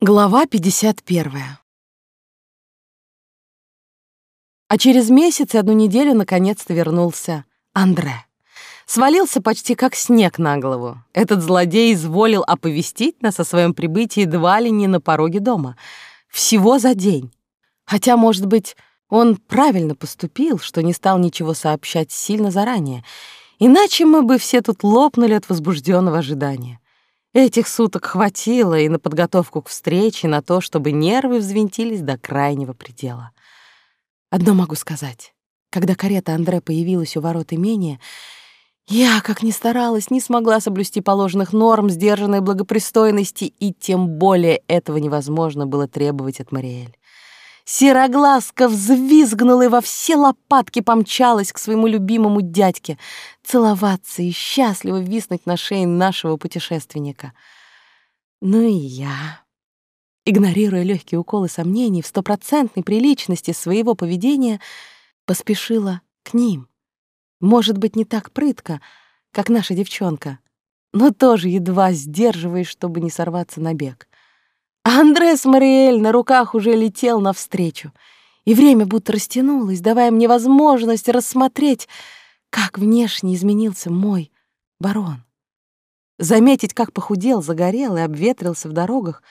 Глава 51. А через месяц и одну неделю наконец-то вернулся Андре. Свалился почти как снег на голову. Этот злодей изволил оповестить нас о своем прибытии едва ли не на пороге дома. Всего за день. Хотя, может быть, он правильно поступил, что не стал ничего сообщать сильно заранее. Иначе мы бы все тут лопнули от возбужденного ожидания. Этих суток хватило и на подготовку к встрече, и на то, чтобы нервы взвинтились до крайнего предела. Одно могу сказать. Когда карета Андре появилась у ворот имения, я, как ни старалась, не смогла соблюсти положенных норм сдержанной благопристойности, и тем более этого невозможно было требовать от Мариэль. Сероглазка взвизгнула и во все лопатки помчалась к своему любимому дядьке, целоваться и счастливо виснуть на шее нашего путешественника. Ну и я, игнорируя легкие уколы сомнений в стопроцентной приличности своего поведения, поспешила к ним. Может быть, не так прытко, как наша девчонка, но тоже едва сдерживаясь, чтобы не сорваться на бег. Андрес Мариэль на руках уже летел навстречу, и время будто растянулось, давая мне возможность рассмотреть, как внешне изменился мой барон. Заметить, как похудел, загорел и обветрился в дорогах,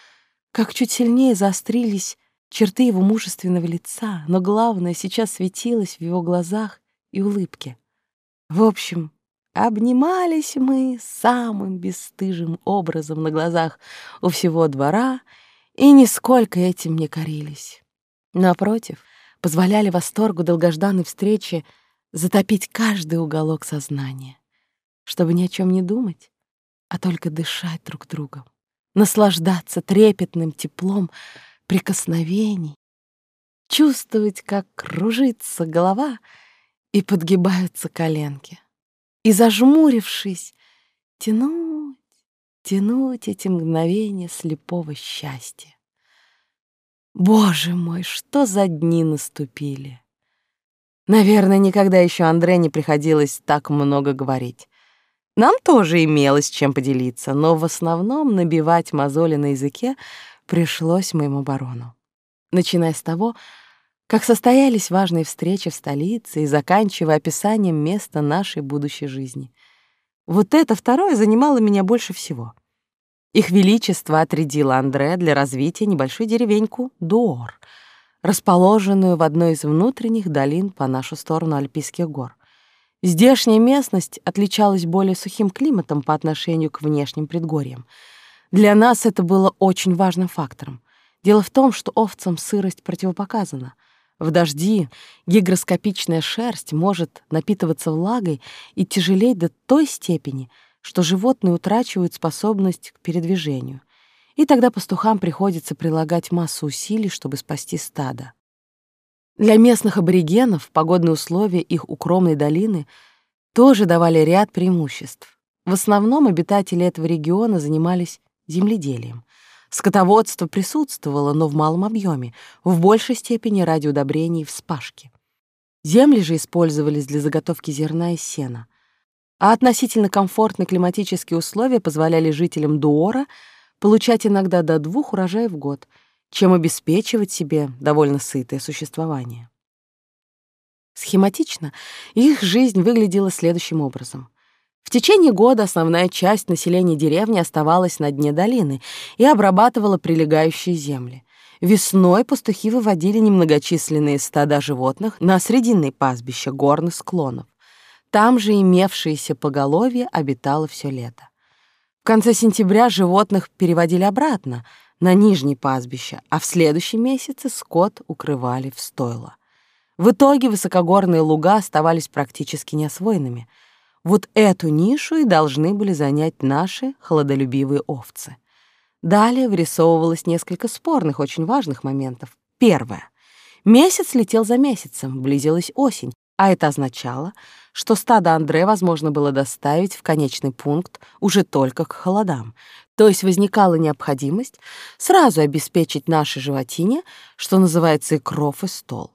как чуть сильнее заострились черты его мужественного лица, но главное сейчас светилось в его глазах и улыбке. В общем, обнимались мы самым бесстыжим образом на глазах у всего двора — и нисколько этим не корились. Напротив, позволяли восторгу долгожданной встречи затопить каждый уголок сознания, чтобы ни о чем не думать, а только дышать друг другом, наслаждаться трепетным теплом прикосновений, чувствовать, как кружится голова и подгибаются коленки, и, зажмурившись, тянуть тянуть эти мгновения слепого счастья. Боже мой, что за дни наступили! Наверное, никогда еще Андре не приходилось так много говорить. Нам тоже имелось чем поделиться, но в основном набивать мозоли на языке пришлось моему барону. Начиная с того, как состоялись важные встречи в столице и заканчивая описанием места нашей будущей жизни. Вот это второе занимало меня больше всего. Их Величество отрядило Андре для развития небольшую деревеньку Дуор, расположенную в одной из внутренних долин по нашу сторону Альпийских гор. Здешняя местность отличалась более сухим климатом по отношению к внешним предгорьям. Для нас это было очень важным фактором. Дело в том, что овцам сырость противопоказана — в дожди гигроскопичная шерсть может напитываться влагой и тяжелеть до той степени, что животные утрачивают способность к передвижению. И тогда пастухам приходится прилагать массу усилий, чтобы спасти стадо. Для местных аборигенов погодные условия их укромной долины тоже давали ряд преимуществ. В основном обитатели этого региона занимались земледелием. Скотоводство присутствовало, но в малом объеме, в большей степени ради удобрений и вспашки. Земли же использовались для заготовки зерна и сена. А относительно комфортные климатические условия позволяли жителям Дуора получать иногда до двух урожаев в год, чем обеспечивать себе довольно сытое существование. Схематично их жизнь выглядела следующим образом. В течение года основная часть населения деревни оставалась на дне долины и обрабатывала прилегающие земли. Весной пастухи выводили немногочисленные стада животных на срединные пастбища горных склонов. Там же имевшееся поголовье обитало все лето. В конце сентября животных переводили обратно, на нижние пастбища, а в следующем месяце скот укрывали в стойло. В итоге высокогорные луга оставались практически неосвоенными — вот эту нишу и должны были занять наши холодолюбивые овцы. Далее вырисовывалось несколько спорных, очень важных моментов. Первое. Месяц летел за месяцем, близилась осень, а это означало, что стадо Андре возможно было доставить в конечный пункт уже только к холодам. То есть возникала необходимость сразу обеспечить нашей животине, что называется, и кров, и стол.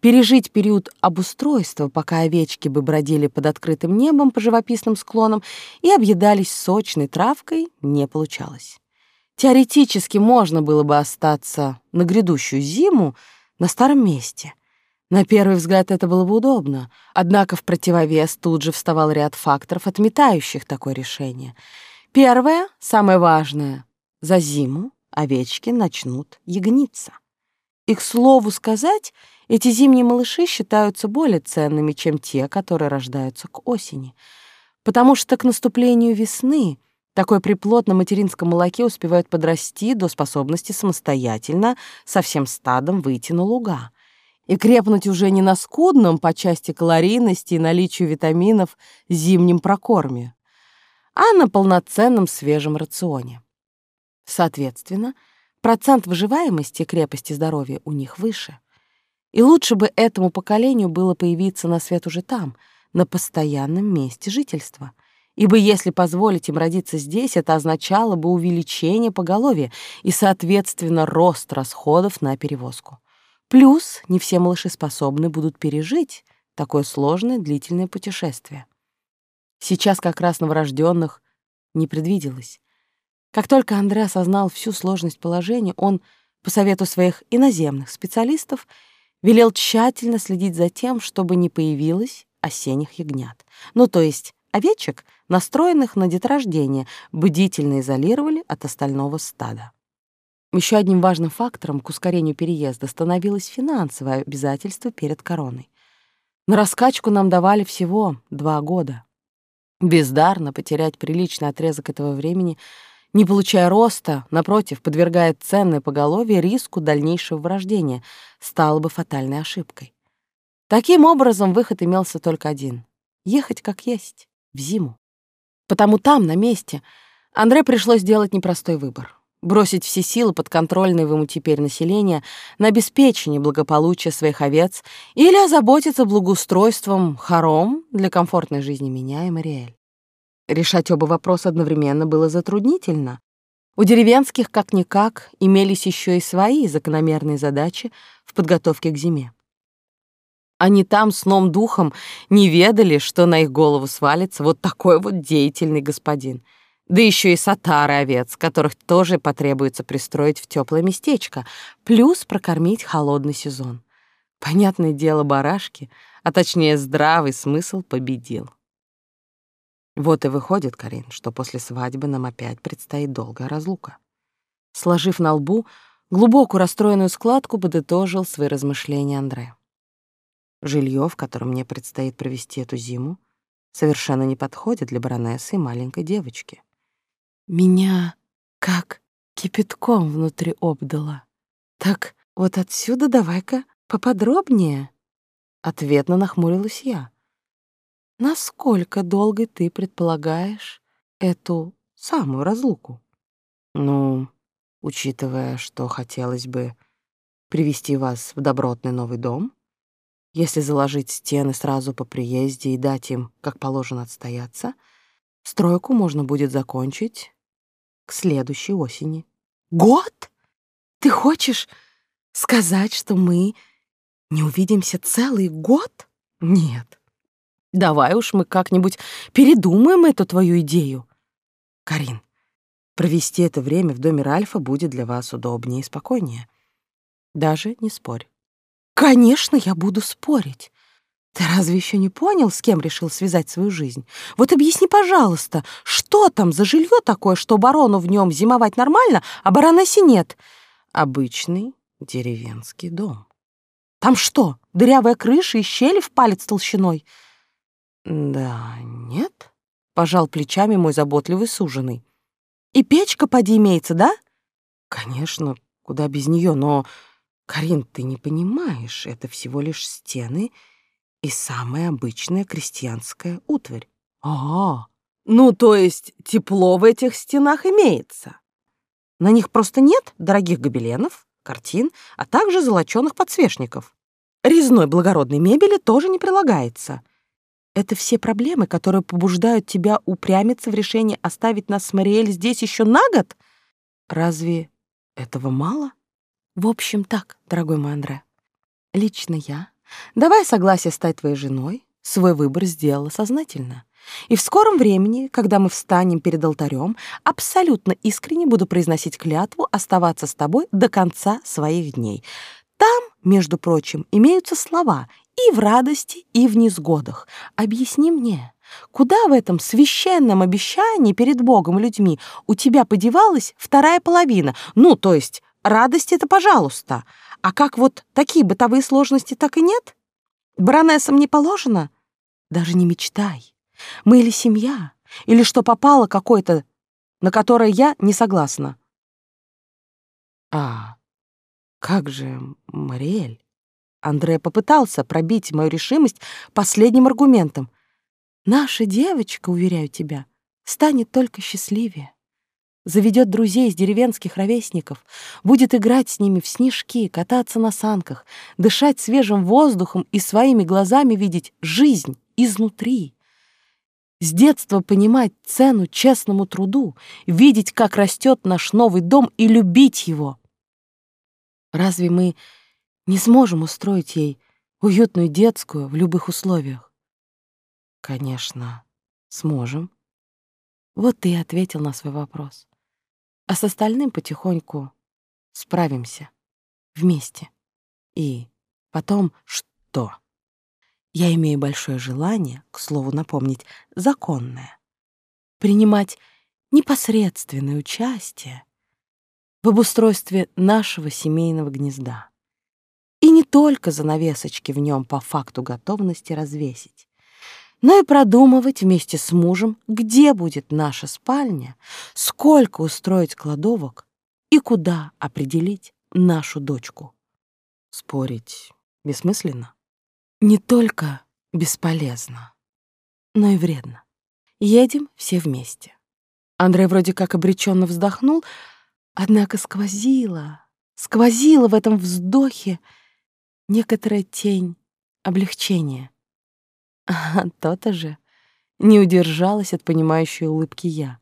Пережить период обустройства, пока овечки бы бродили под открытым небом по живописным склонам и объедались сочной травкой, не получалось. Теоретически можно было бы остаться на грядущую зиму на старом месте. На первый взгляд это было бы удобно, однако в противовес тут же вставал ряд факторов, отметающих такое решение. Первое, самое важное — за зиму овечки начнут ягниться. И, к слову сказать, эти зимние малыши считаются более ценными, чем те, которые рождаются к осени, потому что к наступлению весны такой приплод на материнском молоке успевает подрасти до способности самостоятельно со всем стадом выйти на луга и крепнуть уже не на скудном по части калорийности и наличию витаминов зимнем прокорме, а на полноценном свежем рационе. Соответственно, процент выживаемости и крепости здоровья у них выше. И лучше бы этому поколению было появиться на свет уже там, на постоянном месте жительства. Ибо если позволить им родиться здесь, это означало бы увеличение поголовья и, соответственно, рост расходов на перевозку. Плюс не все малыши способны будут пережить такое сложное длительное путешествие. Сейчас как раз новорожденных не предвиделось. Как только Андре осознал всю сложность положения, он, по совету своих иноземных специалистов, велел тщательно следить за тем, чтобы не появилось осенних ягнят. Ну, то есть овечек, настроенных на деторождение, бдительно изолировали от остального стада. Еще одним важным фактором к ускорению переезда становилось финансовое обязательство перед короной. На раскачку нам давали всего два года. Бездарно потерять приличный отрезок этого времени — не получая роста, напротив, подвергает ценное поголовье риску дальнейшего врождения, стало бы фатальной ошибкой. Таким образом, выход имелся только один — ехать как есть, в зиму. Потому там, на месте, Андре пришлось сделать непростой выбор — бросить все силы подконтрольное ему теперь население на обеспечение благополучия своих овец или озаботиться благоустройством хором для комфортной жизни меня и Мариэль. Решать оба вопроса одновременно было затруднительно. У деревенских, как-никак, имелись еще и свои закономерные задачи в подготовке к зиме. Они там сном духом не ведали, что на их голову свалится вот такой вот деятельный господин. Да еще и сатары овец, которых тоже потребуется пристроить в теплое местечко, плюс прокормить холодный сезон. Понятное дело, барашки, а точнее здравый смысл победил. Вот и выходит, Карин, что после свадьбы нам опять предстоит долгая разлука. Сложив на лбу глубокую расстроенную складку, подытожил свои размышления Андре. Жилье, в котором мне предстоит провести эту зиму, совершенно не подходит для баронессы и маленькой девочки. Меня как кипятком внутри обдало. Так вот отсюда давай-ка поподробнее. Ответно нахмурилась я. Насколько долго ты предполагаешь эту самую разлуку? Ну, учитывая, что хотелось бы привести вас в добротный новый дом, если заложить стены сразу по приезде и дать им, как положено, отстояться, стройку можно будет закончить к следующей осени. Год? Ты хочешь сказать, что мы не увидимся целый год? Нет. Давай уж мы как-нибудь передумаем эту твою идею. Карин, провести это время в доме Ральфа будет для вас удобнее и спокойнее. Даже не спорь. Конечно, я буду спорить. Ты разве еще не понял, с кем решил связать свою жизнь? Вот объясни, пожалуйста, что там за жилье такое, что барону в нем зимовать нормально, а баронасе нет? Обычный деревенский дом. Там что, дырявая крыша и щели в палец толщиной — «Да, нет», — пожал плечами мой заботливый суженый. «И печка поди имеется, да?» «Конечно, куда без нее, но, Карин, ты не понимаешь, это всего лишь стены и самая обычная крестьянская утварь». «А, ну, то есть тепло в этих стенах имеется?» На них просто нет дорогих гобеленов, картин, а также золочёных подсвечников. Резной благородной мебели тоже не прилагается. Это все проблемы, которые побуждают тебя упрямиться в решении оставить нас с Мариэль здесь еще на год? Разве этого мало? В общем, так, дорогой мой Андре. Лично я, давая согласие стать твоей женой, свой выбор сделала сознательно. И в скором времени, когда мы встанем перед алтарем, абсолютно искренне буду произносить клятву оставаться с тобой до конца своих дней. Там, между прочим, имеются слова и в радости, и в несгодах. Объясни мне, куда в этом священном обещании перед Богом и людьми у тебя подевалась вторая половина? Ну, то есть, радость — это пожалуйста. А как вот такие бытовые сложности так и нет? Баронессам не положено? Даже не мечтай. Мы или семья, или что попало какое-то, на которое я не согласна. А как же Мариэль? Андре попытался пробить мою решимость последним аргументом. Наша девочка, уверяю тебя, станет только счастливее. Заведет друзей из деревенских ровесников, будет играть с ними в снежки, кататься на санках, дышать свежим воздухом и своими глазами видеть жизнь изнутри. С детства понимать цену честному труду, видеть, как растет наш новый дом и любить его. Разве мы не сможем устроить ей уютную детскую в любых условиях? Конечно, сможем. Вот ты и ответил на свой вопрос. А с остальным потихоньку справимся. Вместе. И потом что? Я имею большое желание, к слову напомнить, законное, принимать непосредственное участие в обустройстве нашего семейного гнезда. И не только занавесочки в нем по факту готовности развесить, но и продумывать вместе с мужем, где будет наша спальня, сколько устроить кладовок и куда определить нашу дочку. Спорить бессмысленно? Не только бесполезно, но и вредно. Едем все вместе. Андрей вроде как обреченно вздохнул, однако сквозило, сквозило в этом вздохе некоторая тень облегчения. А то-то же не удержалась от понимающей улыбки я.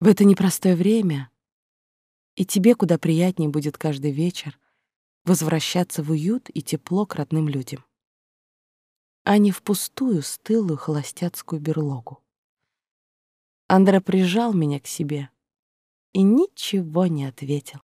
В это непростое время и тебе куда приятнее будет каждый вечер возвращаться в уют и тепло к родным людям, а не в пустую, стылую холостяцкую берлогу. Андре прижал меня к себе и ничего не ответил.